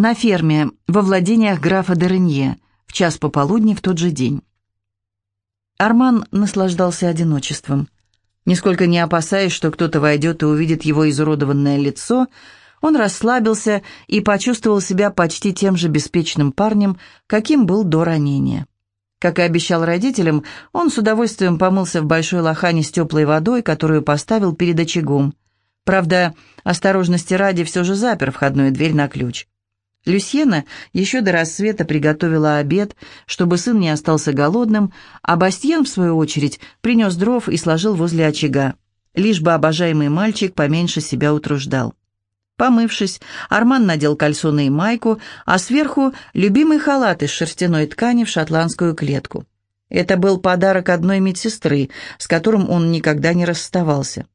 На ферме во владениях графа Деренье в час пополудни в тот же день. Арман наслаждался одиночеством. Нисколько не опасаясь, что кто-то войдет и увидит его изуродованное лицо, он расслабился и почувствовал себя почти тем же беспечным парнем, каким был до ранения. Как и обещал родителям, он с удовольствием помылся в большой лохане с теплой водой, которую поставил перед очагом. Правда, осторожности ради все же запер входную дверь на ключ. Люсьена еще до рассвета приготовила обед, чтобы сын не остался голодным, а Бастьен, в свою очередь, принес дров и сложил возле очага, лишь бы обожаемый мальчик поменьше себя утруждал. Помывшись, Арман надел кальсоны и майку, а сверху любимый халат из шерстяной ткани в шотландскую клетку. Это был подарок одной медсестры, с которым он никогда не расставался.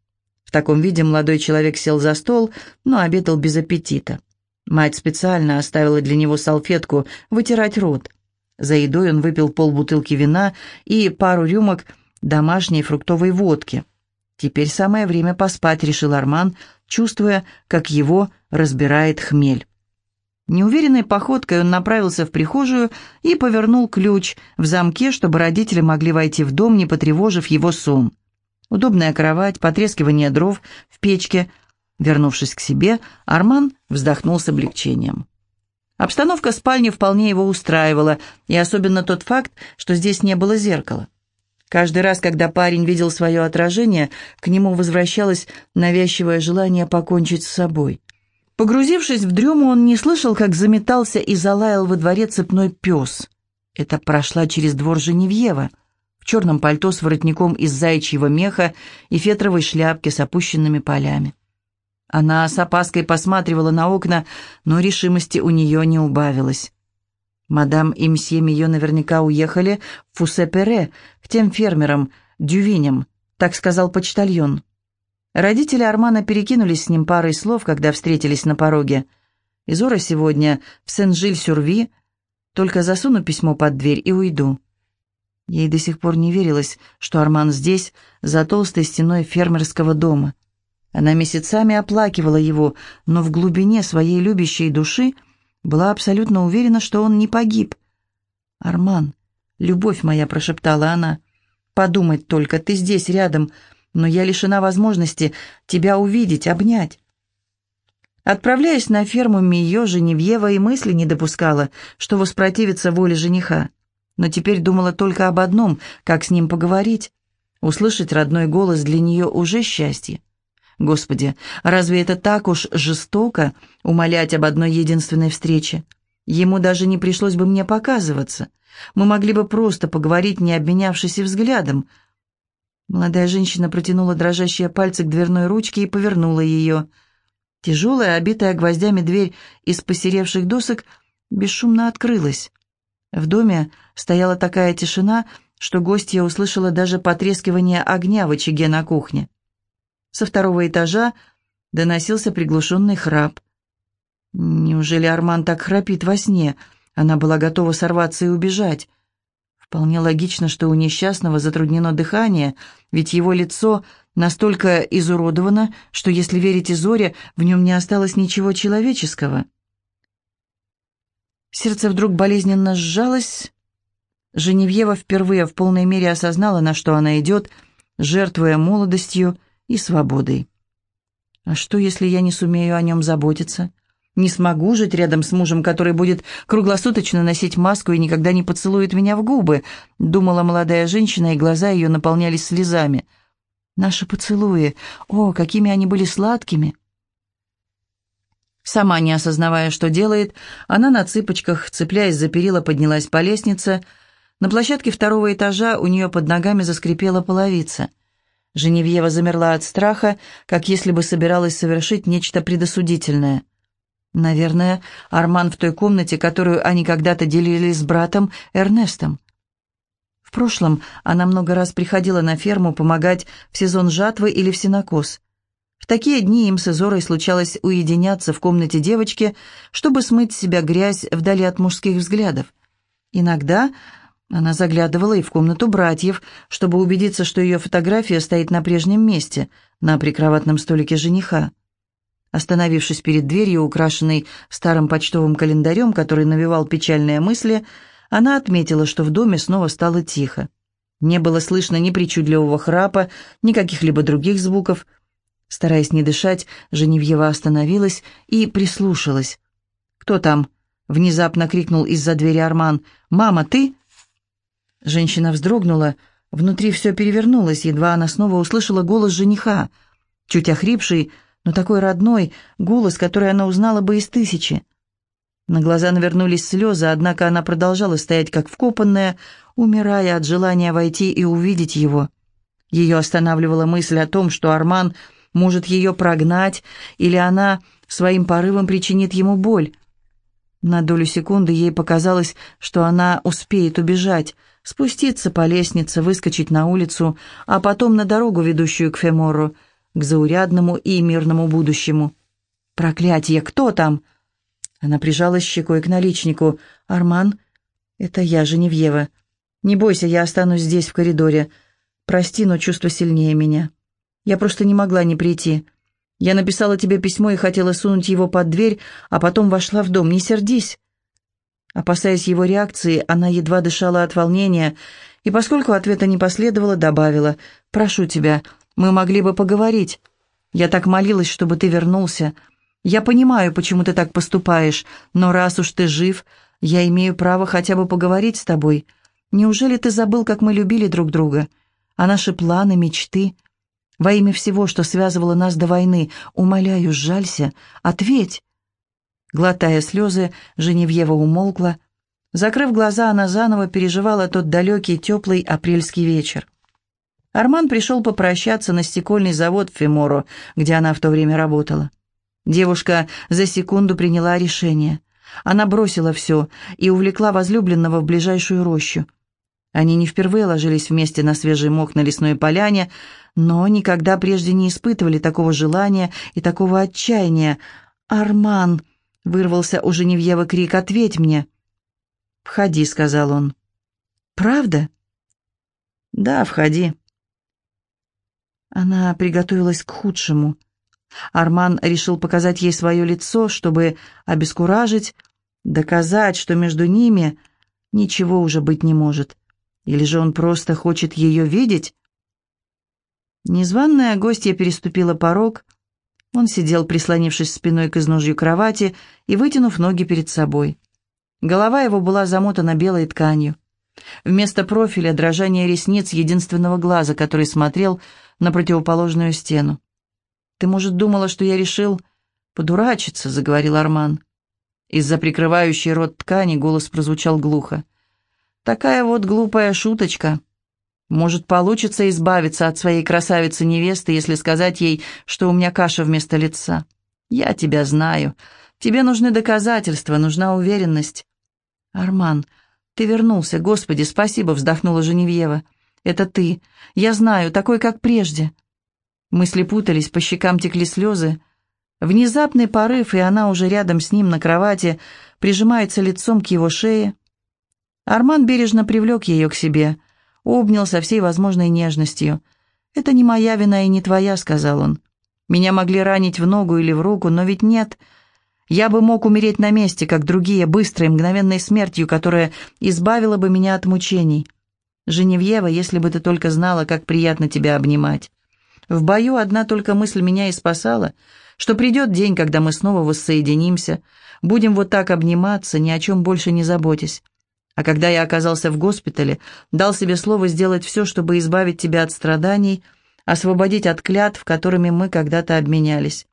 В таком виде молодой человек сел за стол, но обедал без аппетита. Мать специально оставила для него салфетку вытирать рот. За едой он выпил полбутылки вина и пару рюмок домашней фруктовой водки. «Теперь самое время поспать», — решил Арман, чувствуя, как его разбирает хмель. Неуверенной походкой он направился в прихожую и повернул ключ в замке, чтобы родители могли войти в дом, не потревожив его сон. Удобная кровать, потрескивание дров в печке — Вернувшись к себе, Арман вздохнул с облегчением. Обстановка спальни вполне его устраивала, и особенно тот факт, что здесь не было зеркала. Каждый раз, когда парень видел свое отражение, к нему возвращалось навязчивое желание покончить с собой. Погрузившись в дрему, он не слышал, как заметался и залаял во дворе цепной пес. Это прошла через двор Женевьева, в черном пальто с воротником из заячьего меха и фетровой шляпке с опущенными полями. Она с опаской посматривала на окна, но решимости у нее не убавилось. Мадам и мсье Мио наверняка уехали в Фуссе-Пере, к тем фермерам, дювиням, так сказал почтальон. Родители Армана перекинулись с ним парой слов, когда встретились на пороге. «Изора сегодня в Сен-Жиль-Сюрви, только засуну письмо под дверь и уйду». Ей до сих пор не верилось, что Арман здесь, за толстой стеной фермерского дома. Она месяцами оплакивала его, но в глубине своей любящей души была абсолютно уверена, что он не погиб. «Арман, любовь моя», — прошептала она, — «подумать только, ты здесь рядом, но я лишена возможности тебя увидеть, обнять». Отправляясь на ферму Мио, Женевьева и мысли не допускала, что воспротивится воле жениха. Но теперь думала только об одном, как с ним поговорить. Услышать родной голос для нее уже счастье. Господи, разве это так уж жестоко умолять об одной единственной встрече? Ему даже не пришлось бы мне показываться. Мы могли бы просто поговорить, не обменявшись и взглядом. Молодая женщина протянула дрожащие пальцы к дверной ручке и повернула ее. Тяжелая, обитая гвоздями дверь из посеревших досок бесшумно открылась. В доме стояла такая тишина, что гостья услышала даже потрескивание огня в очаге на кухне. Со второго этажа доносился приглушенный храп. Неужели Арман так храпит во сне? Она была готова сорваться и убежать. Вполне логично, что у несчастного затруднено дыхание, ведь его лицо настолько изуродовано, что, если верить Изоре, в нем не осталось ничего человеческого. Сердце вдруг болезненно сжалось. Женевьева впервые в полной мере осознала, на что она идет, жертвуя молодостью и свободой. А что, если я не сумею о нем заботиться? Не смогу жить рядом с мужем, который будет круглосуточно носить маску и никогда не поцелует меня в губы, думала молодая женщина, и глаза ее наполнялись слезами. Наши поцелуи, о, какими они были сладкими! Сама не осознавая, что делает, она на цыпочках, цепляясь за перила, поднялась по лестнице. На площадке второго этажа у нее под ногами заскрипела половица — Женевьева замерла от страха, как если бы собиралась совершить нечто предосудительное. Наверное, Арман в той комнате, которую они когда-то делили с братом Эрнестом. В прошлом она много раз приходила на ферму помогать в сезон жатвы или в сенокос. В такие дни им с Изорой случалось уединяться в комнате девочки, чтобы смыть с себя грязь вдали от мужских взглядов. Иногда она заглядывала и в комнату братьев, чтобы убедиться, что ее фотография стоит на прежнем месте, на прикроватном столике жениха. Остановившись перед дверью, украшенной старым почтовым календарем, который навевал печальные мысли, она отметила, что в доме снова стало тихо. Не было слышно ни причудливого храпа, ни каких-либо других звуков. Стараясь не дышать, Женевьева остановилась и прислушалась. «Кто там?» — внезапно крикнул из-за двери Арман. «Мама, ты?» Женщина вздрогнула, внутри все перевернулось, едва она снова услышала голос жениха, чуть охрипший, но такой родной, голос, который она узнала бы из тысячи. На глаза навернулись слезы, однако она продолжала стоять как вкопанная, умирая от желания войти и увидеть его. Ее останавливала мысль о том, что Арман может ее прогнать, или она своим порывом причинит ему боль. На долю секунды ей показалось, что она успеет убежать, спуститься по лестнице, выскочить на улицу, а потом на дорогу, ведущую к Фемору — к заурядному и мирному будущему. «Проклятие! Кто там?» Она прижалась щекой к наличнику. «Арман, это я, Женевьева. Не бойся, я останусь здесь, в коридоре. Прости, но чувство сильнее меня. Я просто не могла не прийти. Я написала тебе письмо и хотела сунуть его под дверь, а потом вошла в дом. Не сердись». Опасаясь его реакции, она едва дышала от волнения, и поскольку ответа не последовало, добавила «Прошу тебя, мы могли бы поговорить. Я так молилась, чтобы ты вернулся. Я понимаю, почему ты так поступаешь, но раз уж ты жив, я имею право хотя бы поговорить с тобой. Неужели ты забыл, как мы любили друг друга? А наши планы, мечты? Во имя всего, что связывало нас до войны, умоляю, сжалься, ответь. Глотая слезы, Женевьева умолкла. Закрыв глаза, она заново переживала тот далекий, теплый апрельский вечер. Арман пришел попрощаться на стекольный завод в Феморо, где она в то время работала. Девушка за секунду приняла решение. Она бросила все и увлекла возлюбленного в ближайшую рощу. Они не впервые ложились вместе на свежий мох на лесной поляне, но никогда прежде не испытывали такого желания и такого отчаяния. «Арман!» — вырвался у Женевьевы крик. «Ответь мне!» «Входи», — сказал он. «Правда?» «Да, входи». Она приготовилась к худшему. Арман решил показать ей свое лицо, чтобы обескуражить, доказать, что между ними ничего уже быть не может. Или же он просто хочет ее видеть? Незваная гостья переступила порог. Он сидел, прислонившись спиной к изножью кровати и вытянув ноги перед собой. Голова его была замотана белой тканью. Вместо профиля дрожание ресниц единственного глаза, который смотрел на противоположную стену. «Ты, может, думала, что я решил подурачиться?» — заговорил Арман. Из-за прикрывающей рот ткани голос прозвучал глухо. «Такая вот глупая шуточка. Может, получится избавиться от своей красавицы-невесты, если сказать ей, что у меня каша вместо лица. Я тебя знаю. Тебе нужны доказательства, нужна уверенность». «Арман, ты вернулся, Господи, спасибо!» — вздохнула Женевьева. Это ты. Я знаю, такой, как прежде». Мысли путались, по щекам текли слезы. Внезапный порыв, и она уже рядом с ним на кровати, прижимается лицом к его шее. Арман бережно привлек ее к себе, обнял со всей возможной нежностью. «Это не моя вина и не твоя», — сказал он. «Меня могли ранить в ногу или в руку, но ведь нет. Я бы мог умереть на месте, как другие, быстрой, мгновенной смертью, которая избавила бы меня от мучений. Женевьева, если бы ты только знала, как приятно тебя обнимать. В бою одна только мысль меня и спасала, что придет день, когда мы снова воссоединимся, будем вот так обниматься, ни о чем больше не заботясь. А когда я оказался в госпитале, дал себе слово сделать все, чтобы избавить тебя от страданий, освободить от клятв, которыми мы когда-то обменялись.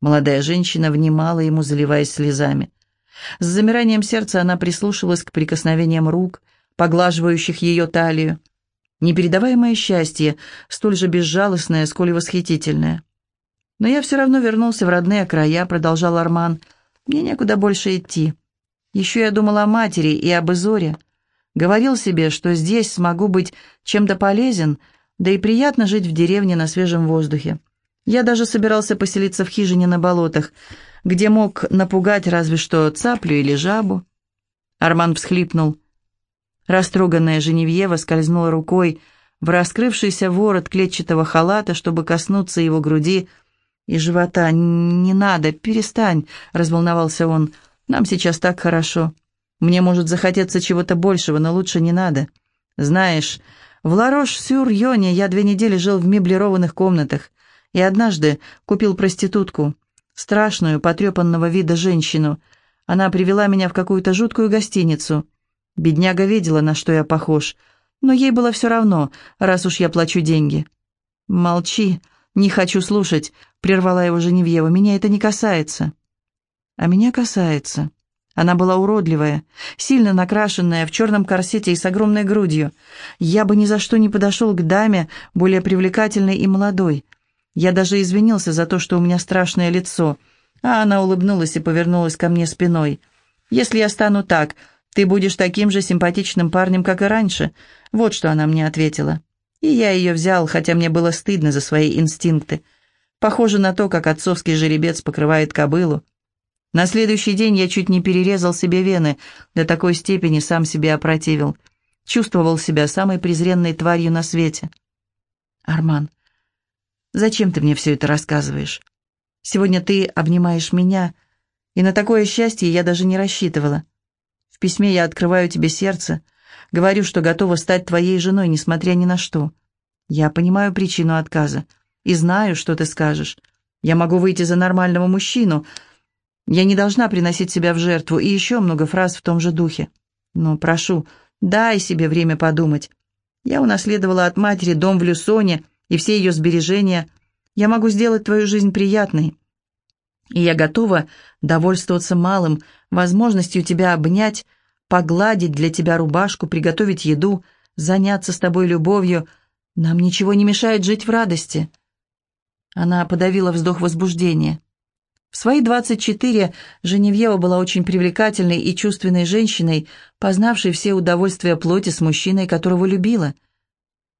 Молодая женщина внимала ему, заливаясь слезами. С замиранием сердца она прислушивалась к прикосновениям рук, поглаживающих ее талию. Непередаваемое счастье, столь же безжалостное, сколь и восхитительное. «Но я все равно вернулся в родные края», — продолжал Арман. «Мне некуда больше идти. Еще я думал о матери и об Изоре. Говорил себе, что здесь смогу быть чем-то полезен, да и приятно жить в деревне на свежем воздухе. Я даже собирался поселиться в хижине на болотах, где мог напугать разве что цаплю или жабу». Арман всхлипнул. Растроганная Женевьева скользнула рукой в раскрывшийся ворот клетчатого халата, чтобы коснуться его груди, и живота. «Не надо, перестань», — разволновался он. «Нам сейчас так хорошо. Мне может захотеться чего-то большего, но лучше не надо. Знаешь, в Ларош-Сюр-Йоне я две недели жил в меблированных комнатах и однажды купил проститутку, страшную, потрепанного вида женщину. Она привела меня в какую-то жуткую гостиницу. Бедняга видела, на что я похож, но ей было все равно, раз уж я плачу деньги. «Молчи, не хочу слушать», — прервала его Женевьева, — «меня это не касается». «А меня касается». Она была уродливая, сильно накрашенная, в черном корсете и с огромной грудью. Я бы ни за что не подошел к даме, более привлекательной и молодой. Я даже извинился за то, что у меня страшное лицо. А она улыбнулась и повернулась ко мне спиной. «Если я стану так, ты будешь таким же симпатичным парнем, как и раньше». Вот что она мне ответила. И я ее взял, хотя мне было стыдно за свои инстинкты. Похоже на то, как отцовский жеребец покрывает кобылу. На следующий день я чуть не перерезал себе вены, до такой степени сам себе опротивил. Чувствовал себя самой презренной тварью на свете. «Арман, зачем ты мне все это рассказываешь? Сегодня ты обнимаешь меня, и на такое счастье я даже не рассчитывала. В письме я открываю тебе сердце, говорю, что готова стать твоей женой, несмотря ни на что. Я понимаю причину отказа и знаю, что ты скажешь. Я могу выйти за нормального мужчину, — я не должна приносить себя в жертву, и еще много фраз в том же духе. Но прошу, дай себе время подумать. Я унаследовала от матери дом в Люсоне и все ее сбережения. Я могу сделать твою жизнь приятной. И я готова довольствоваться малым, возможностью тебя обнять, погладить для тебя рубашку, приготовить еду, заняться с тобой любовью. Нам ничего не мешает жить в радости». Она подавила вздох возбуждения. В свои 24 Женевьева была очень привлекательной и чувственной женщиной, познавшей все удовольствия плоти с мужчиной, которого любила.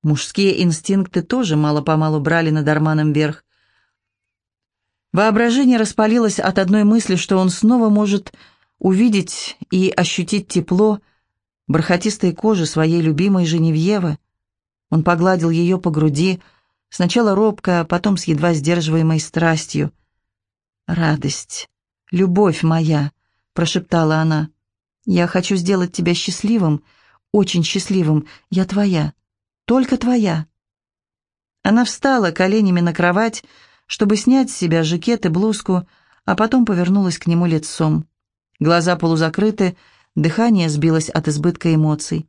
Мужские инстинкты тоже мало-помалу брали над Арманом верх. Воображение распалилось от одной мысли, что он снова может увидеть и ощутить тепло бархатистой кожи своей любимой Женевьевы. Он погладил ее по груди, сначала робко, а потом с едва сдерживаемой страстью – «Радость, любовь моя», — прошептала она. «Я хочу сделать тебя счастливым, очень счастливым. Я твоя, только твоя». Она встала коленями на кровать, чтобы снять с себя жакет и блузку, а потом повернулась к нему лицом. Глаза полузакрыты, дыхание сбилось от избытка эмоций.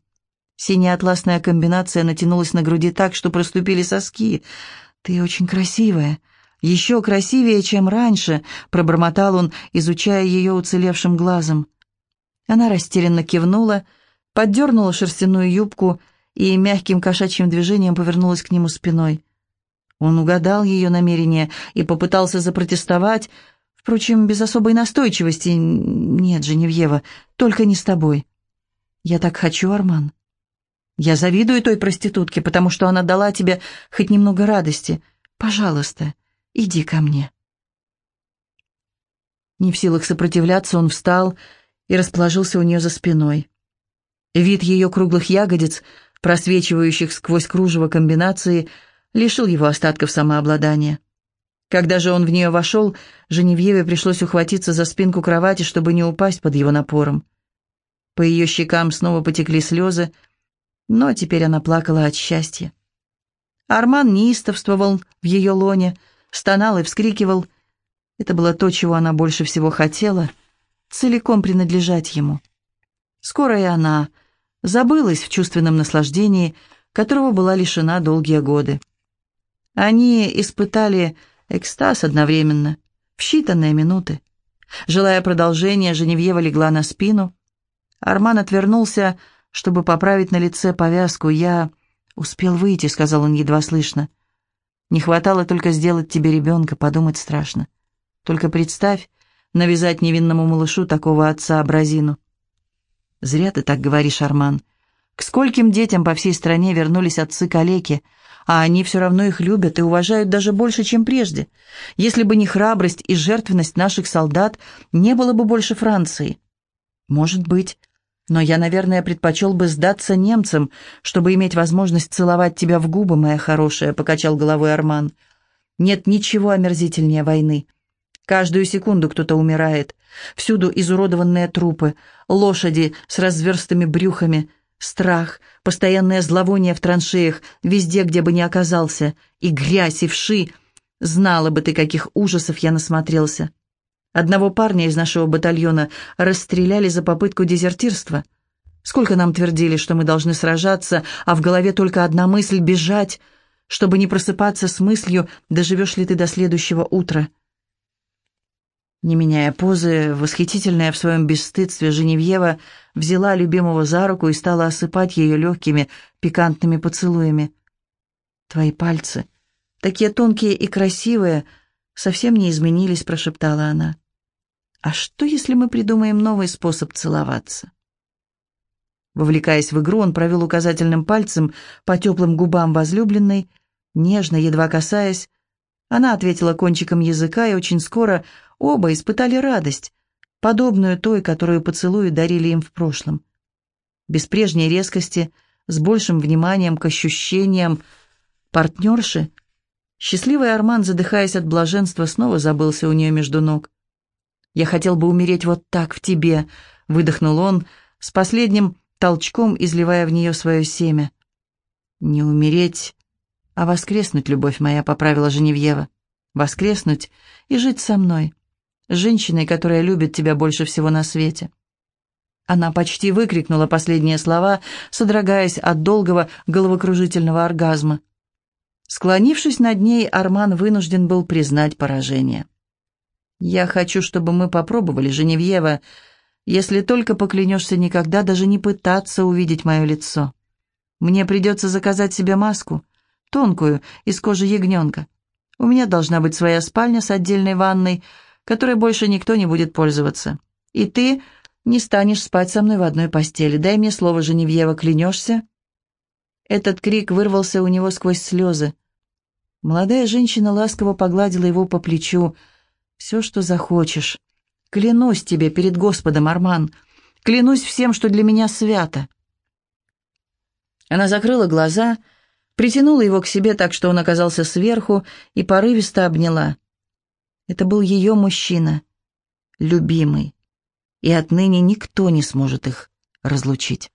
Синяя атласная комбинация натянулась на груди так, что проступили соски. «Ты очень красивая», «Еще красивее, чем раньше», — пробормотал он, изучая ее уцелевшим глазом. Она растерянно кивнула, поддернула шерстяную юбку и мягким кошачьим движением повернулась к нему спиной. Он угадал ее намерение и попытался запротестовать, впрочем, без особой настойчивости. «Нет, Женевьева, только не с тобой». «Я так хочу, Арман». «Я завидую той проститутке, потому что она дала тебе хоть немного радости. Пожалуйста, Иди ко мне». Не в силах сопротивляться, он встал и расположился у нее за спиной. Вид ее круглых ягодиц, просвечивающих сквозь кружево комбинации, лишил его остатков самообладания. Когда же он в нее вошел, Женевьеве пришлось ухватиться за спинку кровати, чтобы не упасть под его напором. По ее щекам снова потекли слезы, но теперь она плакала от счастья. Арман неистовствовал в ее лоне — стонал и вскрикивал. Это было то, чего она больше всего хотела, целиком принадлежать ему. Скоро и она забылась в чувственном наслаждении, которого была лишена долгие годы. Они испытали экстаз одновременно, в считанные минуты. Желая продолжения, Женевьева легла на спину. Арман отвернулся, чтобы поправить на лице повязку. «Я успел выйти», — сказал он едва слышно. Не хватало только сделать тебе ребенка, подумать страшно. Только представь, навязать невинному малышу такого отца-образину. Зря ты так говоришь, Арман. К скольким детям по всей стране вернулись отцы-калеки, а они все равно их любят и уважают даже больше, чем прежде. Если бы не храбрость и жертвенность наших солдат, не было бы больше Франции. Может быть, но я, наверное, предпочел бы сдаться немцам, чтобы иметь возможность целовать тебя в губы, моя хорошая», — покачал головой Арман. Нет ничего омерзительнее войны. Каждую секунду кто-то умирает. Всюду изуродованные трупы, лошади с разверстыми брюхами, страх, постоянное зловоние в траншеях, везде, где бы ни оказался, и грязь, и вши. Знала бы ты, каких ужасов я насмотрелся. Одного парня из нашего батальона расстреляли за попытку дезертирства. Сколько нам твердили, что мы должны сражаться, а в голове только одна мысль — бежать, чтобы не просыпаться с мыслью, доживешь ли ты до следующего утра. Не меняя позы, восхитительная в своем бесстыдстве Женевьева взяла любимого за руку и стала осыпать ее легкими, пикантными поцелуями. «Твои пальцы, такие тонкие и красивые, совсем не изменились», — прошептала она. «А что, если мы придумаем новый способ целоваться?» Вовлекаясь в игру, он провел указательным пальцем по теплым губам возлюбленной, нежно, едва касаясь. Она ответила кончиком языка, и очень скоро Оба испытали радость, подобную той, которую поцелуи дарили им в прошлом. Без прежней резкости, с большим вниманием к ощущениям партнерши, счастливый Арман, задыхаясь от блаженства, снова забылся у нее между ног. «Я хотел бы умереть вот так в тебе», — выдохнул он, с последним толчком изливая в нее свое семя. «Не умереть, а воскреснуть, любовь моя», — поправила Женевьева. «Воскреснуть и жить со мной» женщиной, которая любит тебя больше всего на свете». Она почти выкрикнула последние слова, содрогаясь от долгого головокружительного оргазма. Склонившись над ней, Арман вынужден был признать поражение. «Я хочу, чтобы мы попробовали, Женевьева, если только поклянешься никогда даже не пытаться увидеть мое лицо. Мне придется заказать себе маску, тонкую, из кожи ягненка. У меня должна быть своя спальня с отдельной ванной, которой больше никто не будет пользоваться. И ты не станешь спать со мной в одной постели. Дай мне слово, Женевьева, клянешься?» Этот крик вырвался у него сквозь слезы. Молодая женщина ласково погладила его по плечу. «Все, что захочешь. Клянусь тебе перед Господом, Арман. Клянусь всем, что для меня свято». Она закрыла глаза, притянула его к себе так, что он оказался сверху, и порывисто обняла. Это был ее мужчина, любимый, и отныне никто не сможет их разлучить.